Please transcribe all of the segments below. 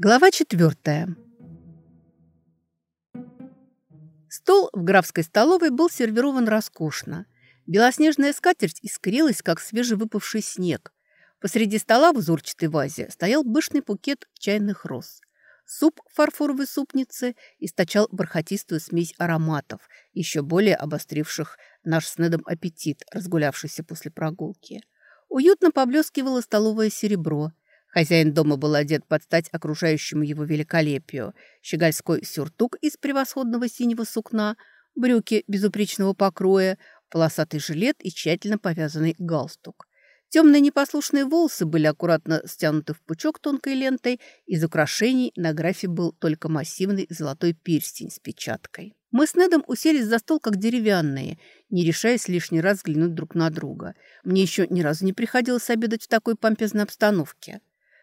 Глава четвертая. Стол в графской столовой был сервирован роскошно. Белоснежная скатерть искрилась, как свежевыпавший снег. Посреди стола в узорчатой вазе стоял пышный букет чайных роз. Суп в фарфоровой супнице источал бархатистую смесь ароматов, еще более обостривших наш с Недом аппетит, разгулявшийся после прогулки. Уютно поблескивало столовое серебро – Хозяин дома был одет под стать окружающему его великолепию. Щегольской сюртук из превосходного синего сукна, брюки безупречного покроя, полосатый жилет и тщательно повязанный галстук. Темные непослушные волосы были аккуратно стянуты в пучок тонкой лентой, из украшений на графе был только массивный золотой перстень с печаткой. Мы с Недом уселись за стол как деревянные, не решаясь лишний раз взглянуть друг на друга. Мне еще ни разу не приходилось обедать в такой помпезной обстановке.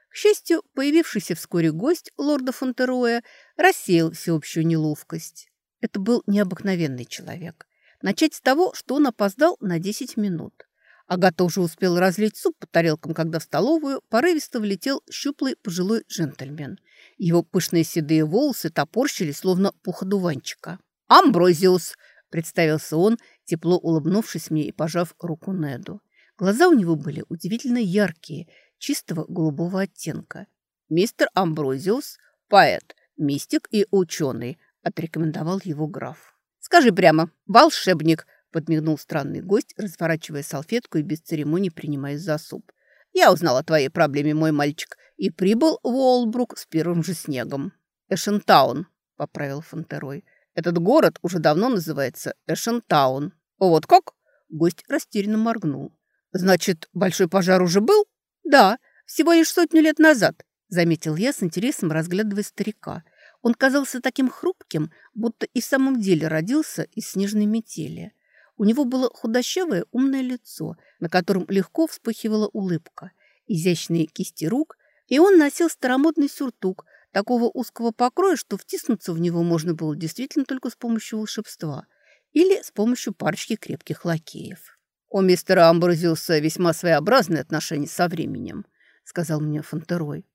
К счастью, появившийся вскоре гость лорда Фонтероя рассеял всеобщую неловкость. Это был необыкновенный человек. Начать с того, что он опоздал на 10 минут. Агата уже успел разлить суп по тарелкам, когда в столовую порывисто влетел щуплый пожилой джентльмен. Его пышные седые волосы топорщились, словно пух одуванчика. «Амброзиус!» – представился он, тепло улыбнувшись мне и пожав руку Неду. Глаза у него были удивительно яркие – чистого голубого оттенка. «Мистер Амброзиус, поэт, мистик и ученый», – отрекомендовал его граф. «Скажи прямо, волшебник», – подмигнул странный гость, разворачивая салфетку и без церемоний принимаясь за суп. «Я узнал о твоей проблеме, мой мальчик, и прибыл в Уолбрук с первым же снегом». «Эшентаун», – поправил Фонтерой. «Этот город уже давно называется Эшентаун». «Вот как?» – гость растерянно моргнул. «Значит, большой пожар уже был?» «Да, всего лишь сотню лет назад», — заметил я с интересом, разглядывая старика. Он казался таким хрупким, будто и в самом деле родился из снежной метели. У него было худощавое умное лицо, на котором легко вспыхивала улыбка, изящные кисти рук, и он носил старомодный сюртук, такого узкого покроя, что втиснуться в него можно было действительно только с помощью волшебства или с помощью парочки крепких лакеев. «У мистера Амброзиуса весьма своеобразные отношения со временем», — сказал мне Фонтерой.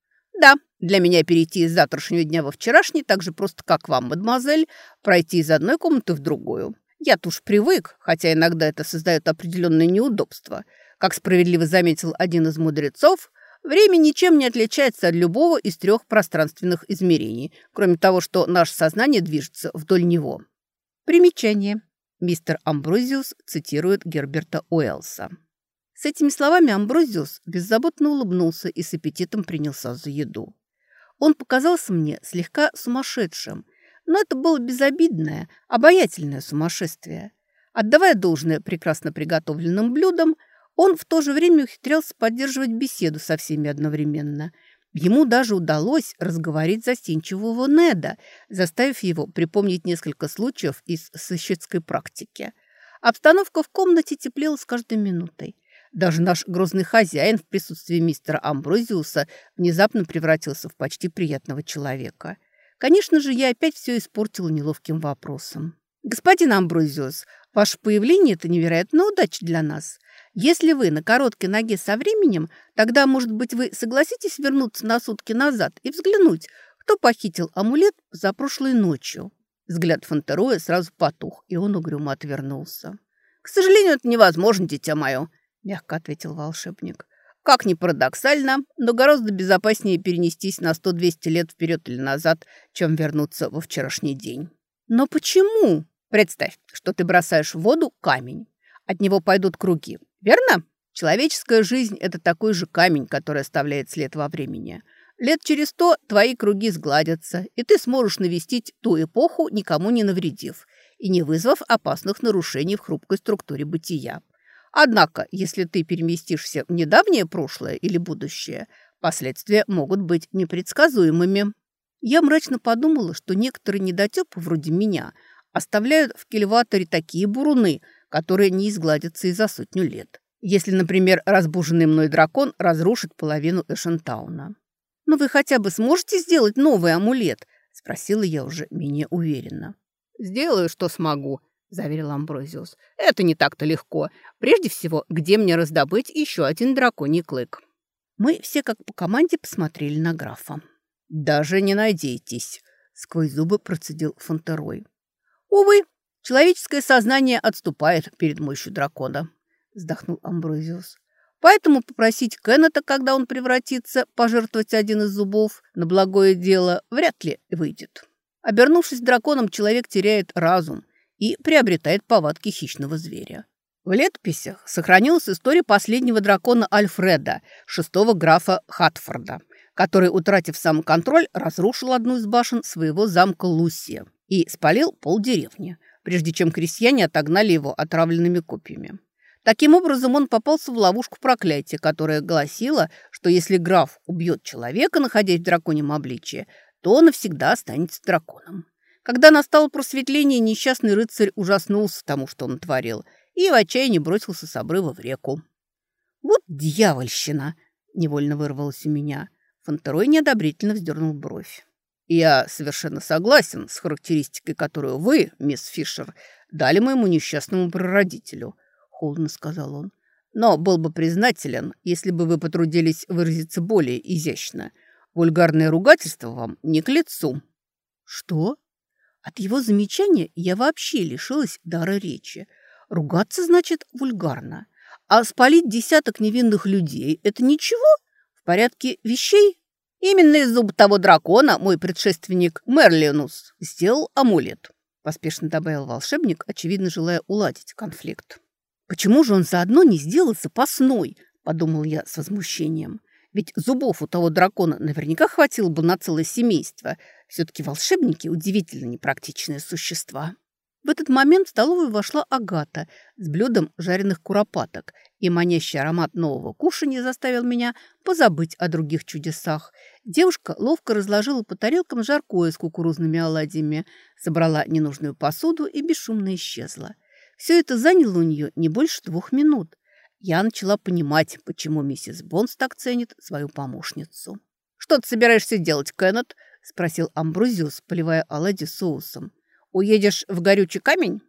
«Да, для меня перейти из завтрашнего дня во вчерашний так же просто, как вам, мадемуазель, пройти из одной комнаты в другую. Я-то уж привык, хотя иногда это создает определенные неудобства. Как справедливо заметил один из мудрецов, время ничем не отличается от любого из трех пространственных измерений, кроме того, что наше сознание движется вдоль него». Примечание. Мистер Амброзиус цитирует Герберта Уэллса. С этими словами Амброзиус беззаботно улыбнулся и с аппетитом принялся за еду. Он показался мне слегка сумасшедшим, но это было безобидное, обаятельное сумасшествие. Отдавая должное прекрасно приготовленным блюдам, он в то же время ухитрялся поддерживать беседу со всеми одновременно – Ему даже удалось разговорить застенчивого Неда, заставив его припомнить несколько случаев из сыщицкой практики. Обстановка в комнате теплела с каждой минутой. Даже наш грозный хозяин в присутствии мистера Амброзиуса внезапно превратился в почти приятного человека. Конечно же, я опять все испортила неловким вопросом. «Господин Амброзиус, ваше появление – это невероятная удача для нас. Если вы на короткой ноге со временем, тогда, может быть, вы согласитесь вернуться на сутки назад и взглянуть, кто похитил амулет за прошлой ночью?» Взгляд Фонтероя сразу потух, и он угрюмо отвернулся. «К сожалению, это невозможно, дитя мое», — мягко ответил волшебник. «Как ни парадоксально, но гораздо безопаснее перенестись на сто двести лет вперед или назад, чем вернуться во вчерашний день». «Но почему?» «Представь, что ты бросаешь в воду камень. От него пойдут круги. Верно? Человеческая жизнь – это такой же камень, который оставляет след во времени. Лет через сто твои круги сгладятся, и ты сможешь навестить ту эпоху, никому не навредив и не вызвав опасных нарушений в хрупкой структуре бытия. Однако, если ты переместишься в недавнее прошлое или будущее, последствия могут быть непредсказуемыми. Я мрачно подумала, что некоторые недотепы вроде меня оставляют в кельваторе такие буруны – которые не изгладятся и за сотню лет. Если, например, разбуженный мной дракон разрушит половину Эшентауна. «Но вы хотя бы сможете сделать новый амулет?» – спросила я уже менее уверенно. «Сделаю, что смогу», – заверил Амброзиус. «Это не так-то легко. Прежде всего, где мне раздобыть еще один драконий клык?» Мы все как по команде посмотрели на графа. «Даже не надейтесь», – сквозь зубы процедил Фонтерой. «Увы, человеческое сознание отступает перед мощью дракона», – вздохнул Амброзиус. «Поэтому попросить Кеннета, когда он превратится, пожертвовать один из зубов на благое дело вряд ли выйдет. Обернувшись драконом, человек теряет разум и приобретает повадки хищного зверя. В летописях сохранилась история последнего дракона Альфреда, шестого графа Хатфорда, который, утратив самоконтроль, разрушил одну из башен своего замка Лусия и спалил полдеревни, прежде чем крестьяне отогнали его отравленными копьями. Таким образом, он попался в ловушку проклятия, которая гласила, что если граф убьет человека, находясь в драконьем обличье, то навсегда останется драконом. Когда настало просветление, несчастный рыцарь ужаснулся тому, что он творил, и в отчаянии бросился с обрыва в реку. «Вот дьявольщина!» — невольно вырвалось у меня. Фонтерой неодобрительно вздернул бровь. «Я совершенно согласен с характеристикой, которую вы, мисс Фишер, дали моему несчастному прародителю», — холодно сказал он. «Но был бы признателен, если бы вы потрудились выразиться более изящно. Вульгарное ругательство вам не к лицу». «Что?» От его замечания я вообще лишилась дара речи. Ругаться значит вульгарно. А спалить десяток невинных людей – это ничего? В порядке вещей? Именно из зуба того дракона мой предшественник Мерлинус сделал амулет. Поспешно добавил волшебник, очевидно желая уладить конфликт. «Почему же он заодно не сделал запасной?» – подумал я с возмущением. Ведь зубов у того дракона наверняка хватило бы на целое семейство. Все-таки волшебники – удивительно непрактичные существа. В этот момент в столовую вошла Агата с блюдом жареных куропаток, и манящий аромат нового кушания заставил меня позабыть о других чудесах. Девушка ловко разложила по тарелкам жаркое с кукурузными оладьями, собрала ненужную посуду и бесшумно исчезла. Все это заняло у нее не больше двух минут я начала понимать, почему миссис Бонс так ценит свою помощницу. «Что ты собираешься делать, Кеннет?» – спросил Амбрузиус, поливая оладьи соусом. «Уедешь в горючий камень?»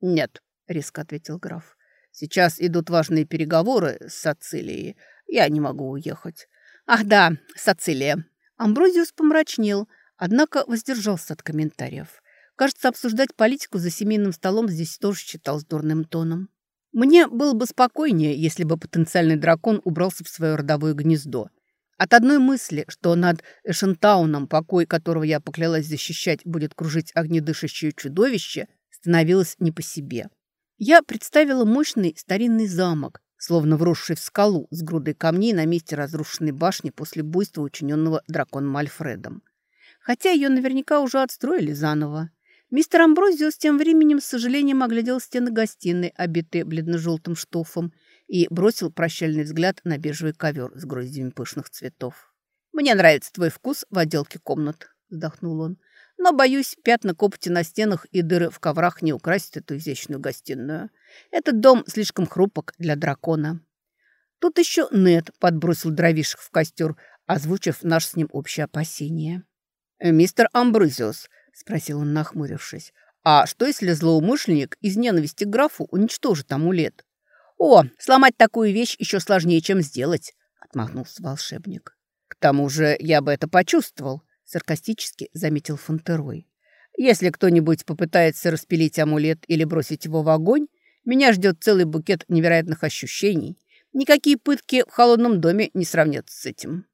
«Нет», – резко ответил граф. «Сейчас идут важные переговоры с Ацилией. Я не могу уехать». «Ах да, Сацилия». Амброзиус помрачнел, однако воздержался от комментариев. Кажется, обсуждать политику за семейным столом здесь тоже считалось дурным тоном. Мне было бы спокойнее, если бы потенциальный дракон убрался в свое родовое гнездо. От одной мысли, что над Эшентауном, покой которого я поклялась защищать, будет кружить огнедышащее чудовище, становилось не по себе. Я представила мощный старинный замок, словно вросший в скалу с грудой камней на месте разрушенной башни после буйства, учиненного драконом Альфредом. Хотя ее наверняка уже отстроили заново. Мистер Амброзиус тем временем с сожалением оглядел стены гостиной, обитые бледно-желтым штофом, и бросил прощальный взгляд на бежевый ковер с гроздями пышных цветов. «Мне нравится твой вкус в отделке комнат», — вздохнул он. «Но, боюсь, пятна копоти на стенах и дыры в коврах не украсят эту изящную гостиную. Этот дом слишком хрупок для дракона». Тут еще Нед подбросил дровишек в костер, озвучив наш с ним общее опасение. «Мистер Амброзиус, – спросил он, нахмурившись. «А что, если злоумышленник из ненависти к графу уничтожит амулет?» «О, сломать такую вещь еще сложнее, чем сделать», – отмахнулся волшебник. «К тому же я бы это почувствовал», – саркастически заметил Фонтерой. «Если кто-нибудь попытается распилить амулет или бросить его в огонь, меня ждет целый букет невероятных ощущений. Никакие пытки в холодном доме не сравнятся с этим».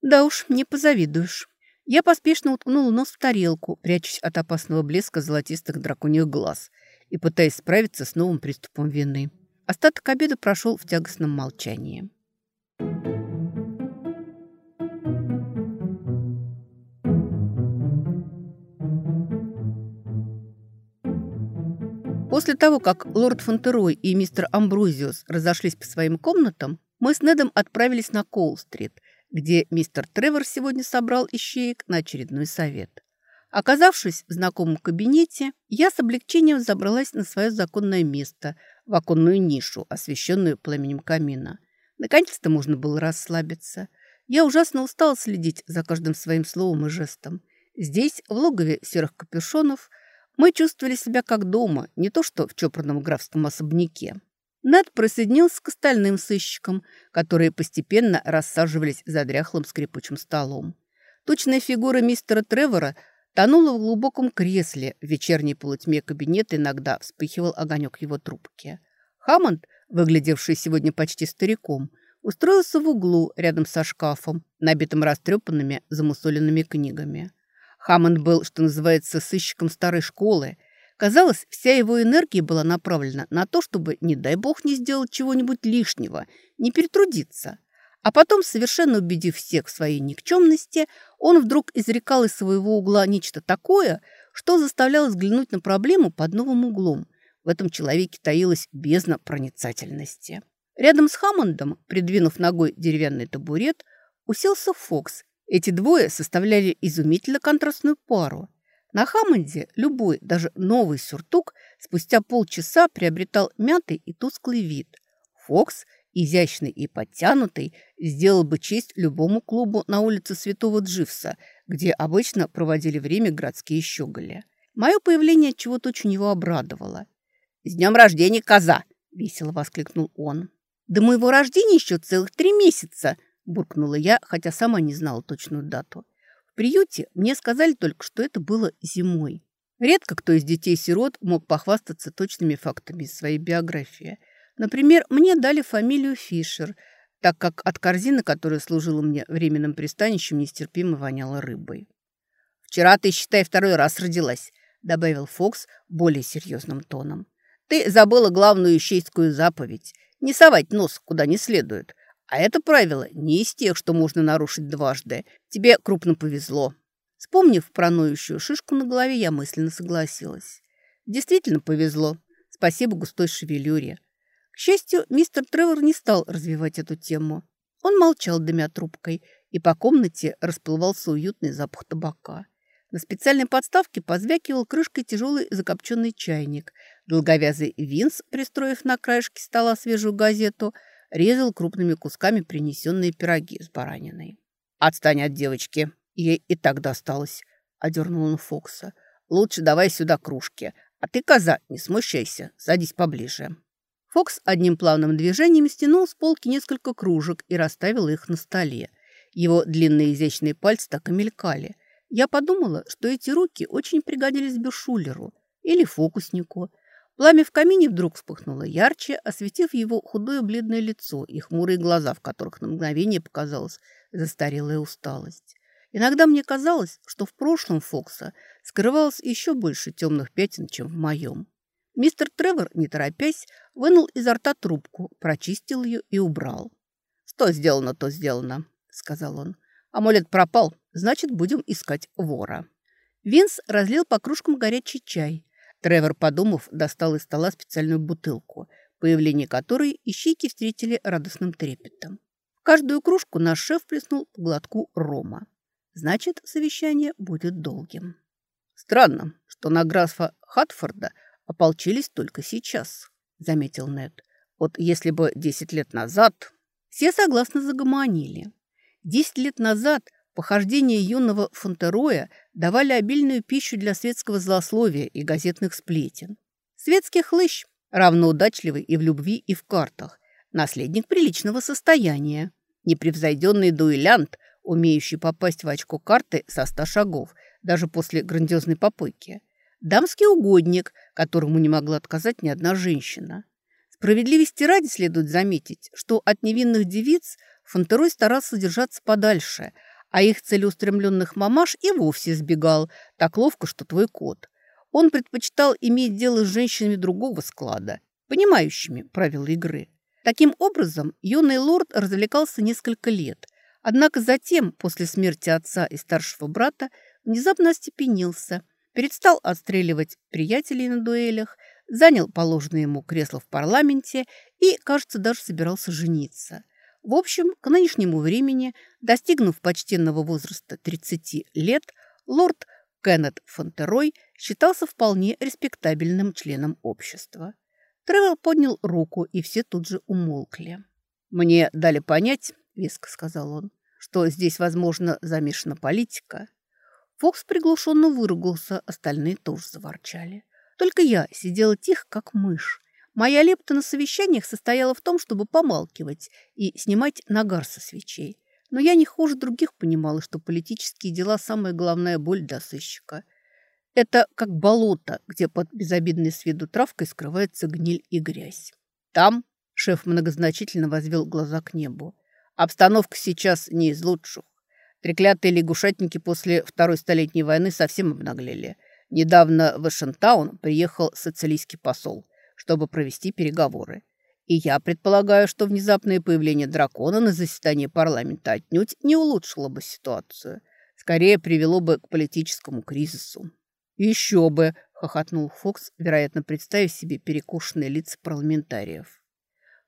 «Да уж, не позавидуешь». Я поспешно уткнула нос в тарелку, прячась от опасного блеска золотистых драконьих глаз и пытаясь справиться с новым приступом вины. Остаток обеда прошел в тягостном молчании. После того, как лорд Фонтерой и мистер Амброзиус разошлись по своим комнатам, мы с Недом отправились на Коул-стрит, где мистер Тревор сегодня собрал ищеек на очередной совет. Оказавшись в знакомом кабинете, я с облегчением забралась на свое законное место, в оконную нишу, освещенную пламенем камина. Наконец-то можно было расслабиться. Я ужасно устала следить за каждым своим словом и жестом. Здесь, в логове серых капюшонов, мы чувствовали себя как дома, не то что в чопорном графском особняке. Нед присоединился к остальным сыщикам, которые постепенно рассаживались за дряхлым скрипучим столом. Тучная фигура мистера Тревора тонула в глубоком кресле. В вечерней полутьме кабинета иногда вспыхивал огонек его трубки. Хаммонд, выглядевший сегодня почти стариком, устроился в углу рядом со шкафом, набитым растрепанными замусоленными книгами. Хаммонд был, что называется, сыщиком старой школы. Казалось, вся его энергия была направлена на то, чтобы, не дай бог, не сделать чего-нибудь лишнего, не перетрудиться. А потом, совершенно убедив всех в своей никчемности, он вдруг изрекал из своего угла нечто такое, что заставляло взглянуть на проблему под новым углом. В этом человеке таилась бездна проницательности. Рядом с Хаммондом, придвинув ногой деревянный табурет, уселся Фокс эти двое составляли изумительно контрастную пару. На Хаммонде любой, даже новый сюртук, спустя полчаса приобретал мятый и тусклый вид. Фокс, изящный и подтянутый, сделал бы честь любому клубу на улице Святого Дживса, где обычно проводили время городские щеголи. Мое появление чего-то очень его обрадовало. «С днем рождения, коза!» – весело воскликнул он. «До моего рождения еще целых три месяца!» буркнула я, хотя сама не знала точную дату. Приюте мне сказали только, что это было зимой. Редко кто из детей-сирот мог похвастаться точными фактами из своей биографии. Например, мне дали фамилию Фишер, так как от корзины, которая служила мне временным пристанищем, нестерпимо воняло рыбой. «Вчера ты, считай, второй раз родилась», — добавил Фокс более серьезным тоном. «Ты забыла главную ищейскую заповедь — не совать нос куда не следует. А это правило не из тех, что можно нарушить дважды. Тебе крупно повезло. Вспомнив про ноющую шишку на голове, я мысленно согласилась. Действительно повезло. Спасибо густой шевелюре. К счастью, мистер Тревор не стал развивать эту тему. Он молчал, дымя трубкой, и по комнате расплывался уютный запах табака. На специальной подставке позвякивал крышкой тяжелый закопченный чайник. Долговязый Винс, пристроив на краешке стола свежую газету – резал крупными кусками принесенные пироги с бараниной. «Отстань от девочки, ей и так досталось», — одернул он Фокса. «Лучше давай сюда кружки, а ты, коза, не смущайся, садись поближе». Фокс одним плавным движением стянул с полки несколько кружек и расставил их на столе. Его длинные изящные пальцы так и мелькали. Я подумала, что эти руки очень пригодились Бешулеру или фокуснику — Пламя в камине вдруг вспыхнуло ярче, осветив его худое бледное лицо и хмурые глаза, в которых на мгновение показалась застарелая усталость. Иногда мне казалось, что в прошлом Фокса скрывалось еще больше темных пятен, чем в моем. Мистер Тревор, не торопясь, вынул изо рта трубку, прочистил ее и убрал. «Что сделано, то сделано», — сказал он. «Амулет пропал, значит, будем искать вора». Винс разлил по кружкам горячий чай, Тревор, подумав, достал из стола специальную бутылку, появление которой ищейки встретили радостным трепетом. В каждую кружку наш шеф плеснул по глотку рома. Значит, совещание будет долгим. «Странно, что на графа Хатфорда ополчились только сейчас», — заметил Нед. «Вот если бы десять лет назад...» Все согласно загомонили. Десять лет назад Похождения юного Фонтероя давали обильную пищу для светского злословия и газетных сплетен. Светский хлыщ, равноудачливый и в любви, и в картах, наследник приличного состояния, непревзойденный дуэлянт, умеющий попасть в очко карты со ста шагов, даже после грандиозной попойки, дамский угодник, которому не могла отказать ни одна женщина. Справедливости ради следует заметить, что от невинных девиц Фонтерой старался держаться подальше – а их целеустремленных мамаш и вовсе сбегал, так ловко, что твой кот. Он предпочитал иметь дело с женщинами другого склада, понимающими правила игры. Таким образом, юный лорд развлекался несколько лет, однако затем, после смерти отца и старшего брата, внезапно остепенился, перестал отстреливать приятелей на дуэлях, занял положенное ему кресло в парламенте и, кажется, даже собирался жениться – в общем, к нынешнему времени, достигнув почтенного возраста 30 лет, лорд Кеннет Фонтерой считался вполне респектабельным членом общества. Тревел поднял руку, и все тут же умолкли. «Мне дали понять, — веско сказал он, — что здесь, возможно, замешана политика. Фокс приглушенно выругался, остальные тоже заворчали. Только я сидела тихо, как мышь. Моя лепта на совещаниях состояла в том, чтобы помалкивать и снимать нагар со свечей. Но я не хуже других понимала, что политические дела – самая главная боль для сыщика. Это как болото, где под безобидной с виду травкой скрывается гниль и грязь. Там шеф многозначительно возвел глаза к небу. Обстановка сейчас не из лучших. Треклятые лягушатники после Второй столетней войны совсем обнаглели. Недавно в Вашингтон приехал социалистский посол, чтобы провести переговоры. И я предполагаю, что внезапное появление дракона на заседании парламента отнюдь не улучшило бы ситуацию. Скорее привело бы к политическому кризису. «Еще бы!» – хохотнул Фокс, вероятно, представив себе перекушенные лица парламентариев.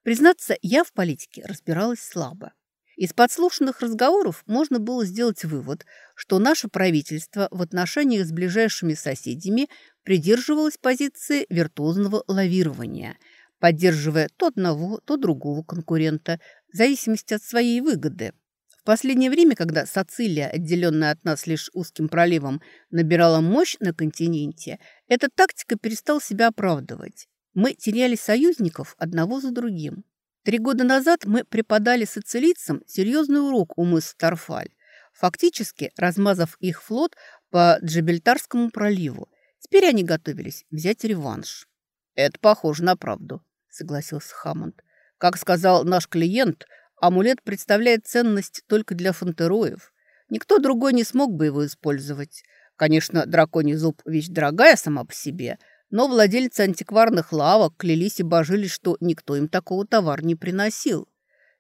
Признаться, я в политике разбиралась слабо. Из подслушанных разговоров можно было сделать вывод, что наше правительство в отношениях с ближайшими соседями придерживалось позиции виртуозного лавирования, поддерживая то одного, то другого конкурента, в зависимости от своей выгоды. В последнее время, когда Сацилия, отделенная от нас лишь узким проливом, набирала мощь на континенте, эта тактика перестала себя оправдывать. Мы теряли союзников одного за другим. Три года назад мы преподали сицилийцам серьезный урок у мыса Тарфаль, фактически размазав их флот по Джабельтарскому проливу. Теперь они готовились взять реванш. «Это похоже на правду», — согласился Хаммонд. «Как сказал наш клиент, амулет представляет ценность только для фантероев. Никто другой не смог бы его использовать. Конечно, драконий зуб – вещь дорогая сама по себе — но владельцы антикварных лавок клялись и божились, что никто им такого товара не приносил.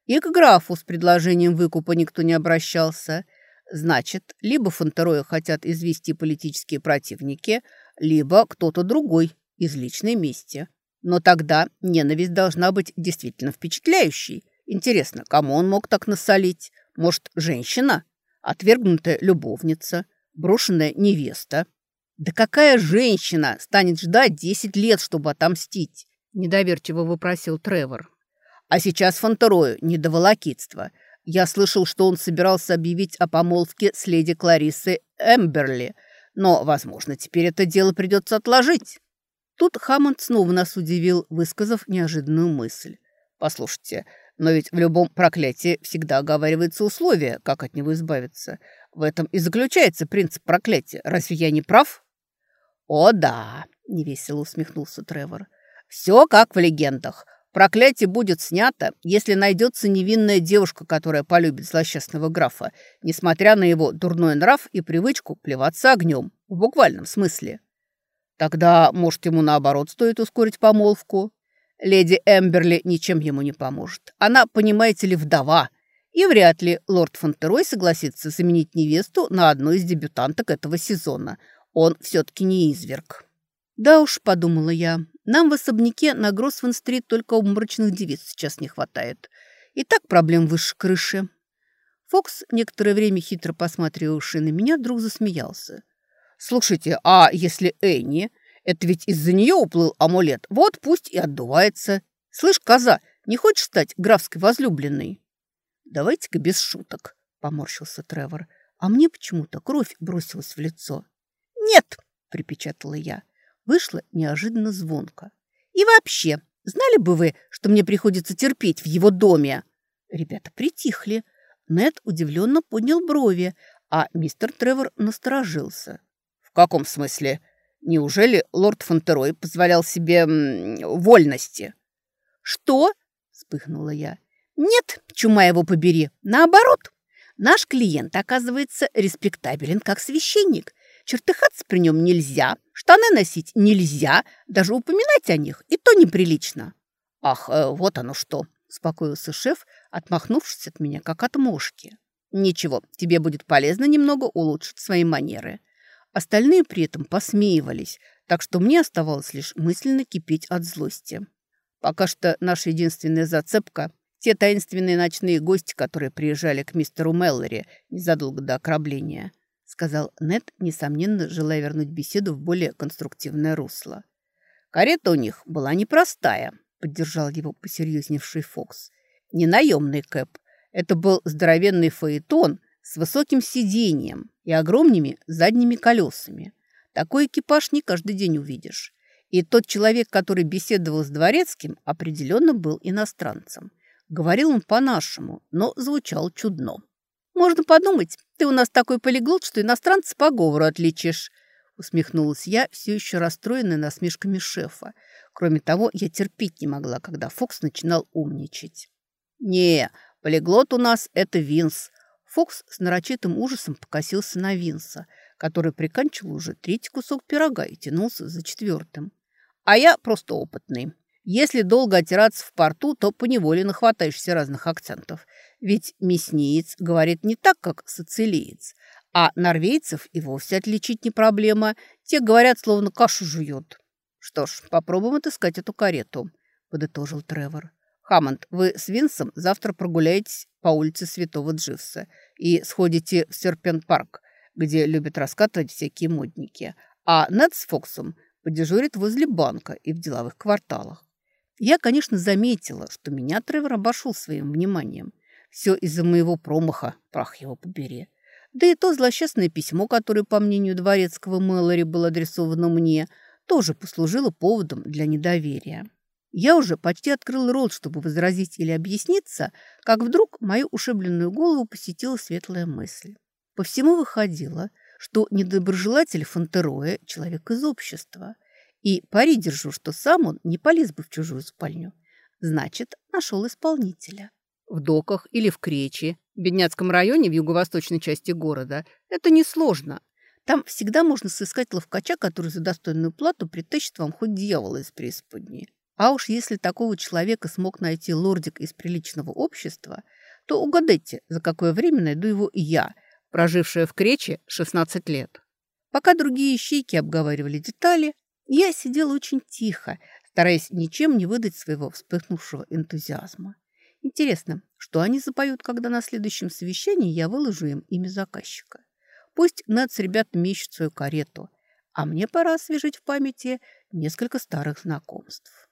И к графу с предложением выкупа никто не обращался. Значит, либо Фонтероя хотят извести политические противники, либо кто-то другой из личной мести. Но тогда ненависть должна быть действительно впечатляющей. Интересно, кому он мог так насолить? Может, женщина? Отвергнутая любовница? Брошенная невеста? «Да какая женщина станет ждать десять лет, чтобы отомстить?» – недоверчиво выпросил Тревор. «А сейчас Фонтерою не до волокитства. Я слышал, что он собирался объявить о помолвке с леди Кларисой Эмберли, но, возможно, теперь это дело придется отложить». Тут Хаммонд снова нас удивил, высказав неожиданную мысль. «Послушайте, но ведь в любом проклятии всегда оговаривается условие, как от него избавиться. В этом и заключается принцип проклятия. Разве я не прав?» «О да!» – невесело усмехнулся Тревор. «Все как в легендах. Проклятие будет снято, если найдется невинная девушка, которая полюбит злосчастного графа, несмотря на его дурной нрав и привычку плеваться огнем, в буквальном смысле. Тогда, может, ему наоборот стоит ускорить помолвку? Леди Эмберли ничем ему не поможет. Она, понимаете ли, вдова, и вряд ли лорд Фонтерой согласится заменить невесту на одну из дебютанток этого сезона – он все-таки не изверг. Да уж, подумала я, нам в особняке на Гроссвен-стрит только обморочных девиц сейчас не хватает. И так проблем выше крыши. Фокс, некоторое время хитро посматривавший на меня, вдруг засмеялся. «Слушайте, а если Энни? Это ведь из-за нее уплыл амулет. Вот пусть и отдувается. Слышь, коза, не хочешь стать графской возлюбленной?» «Давайте-ка без шуток», — поморщился Тревор. А мне почему-то кровь бросилась в лицо. «Нет!» – припечатала я. Вышло неожиданно звонко. «И вообще, знали бы вы, что мне приходится терпеть в его доме?» Ребята притихли. Нед удивленно поднял брови, а мистер Тревор насторожился. «В каком смысле? Неужели лорд Фонтерой позволял себе вольности?» «Что?» – вспыхнула я. «Нет, чума его побери. Наоборот, наш клиент, оказывается, респектабелен как священник Чертыхаться при нем нельзя, штаны носить нельзя, даже упоминать о них и то неприлично. Ах, э, вот оно что, успокоился шеф, отмахнувшись от меня, как от мошки. Ничего, тебе будет полезно немного улучшить свои манеры. Остальные при этом посмеивались, так что мне оставалось лишь мысленно кипеть от злости. Пока что наша единственная зацепка – те таинственные ночные гости, которые приезжали к мистеру Меллори незадолго до окробления – сказал Нед, несомненно, желая вернуть беседу в более конструктивное русло. «Карета у них была непростая», — поддержал его посерьезневший Фокс. «Не наемный Кэп. Это был здоровенный фаэтон с высоким сиденьем и огромными задними колесами. Такой экипаж не каждый день увидишь. И тот человек, который беседовал с дворецким, определенно был иностранцем. Говорил он по-нашему, но звучал чудно. «Можно подумать, ты у нас такой полиглот, что иностранца по говору отличишь», усмехнулась я, все еще расстроенная насмешками шефа. Кроме того, я терпеть не могла, когда Фокс начинал умничать. «Не, полиглот у нас – это Винс». Фокс с нарочитым ужасом покосился на Винса, который приканчивал уже третий кусок пирога и тянулся за четвертым. «А я просто опытный. Если долго отираться в порту, то поневоле нахватаешься разных акцентов. Ведь мясниец говорит не так, как сицилиец, а норвейцев и вовсе отличить не проблема. Те говорят, словно кашу жуют. Что ж, попробуем отыскать эту карету, подытожил Тревор. Хаммонд, вы с Винсом завтра прогуляетесь по улице Святого Дживса и сходите в Серпент-парк, где любят раскатывать всякие модники. А Нед с Фоксом подежурит возле банка и в деловых кварталах. Я, конечно, заметила, что меня Тревор обошел своим вниманием. Все из-за моего промаха, прах его побери. Да и то злосчастное письмо, которое, по мнению дворецкого Мэлори, было адресовано мне, тоже послужило поводом для недоверия. Я уже почти открыл рот, чтобы возразить или объясниться, как вдруг мою ушибленную голову посетила светлая мысль. По всему выходило, что недоброжелатель Фонтероя – человек из общества – и пари держу, что сам он не полез бы в чужую спальню. Значит, нашел исполнителя. В доках или в Кречи, бедняцком районе в юго-восточной части города. Это несложно. Там всегда можно сыскать ловкача, который за достойную плату притащит вам хоть дьявола из преисподней. А уж если такого человека смог найти лордик из приличного общества, то угадайте, за какое время найду его я, прожившая в Крече 16 лет. Пока другие ищейки обговаривали детали, я сидела очень тихо, стараясь ничем не выдать своего вспыхнувшего энтузиазма. Интересно, что они запоют, когда на следующем совещании я выложу им имя заказчика. Пусть Нед с ребятами ищут свою карету, а мне пора освежить в памяти несколько старых знакомств.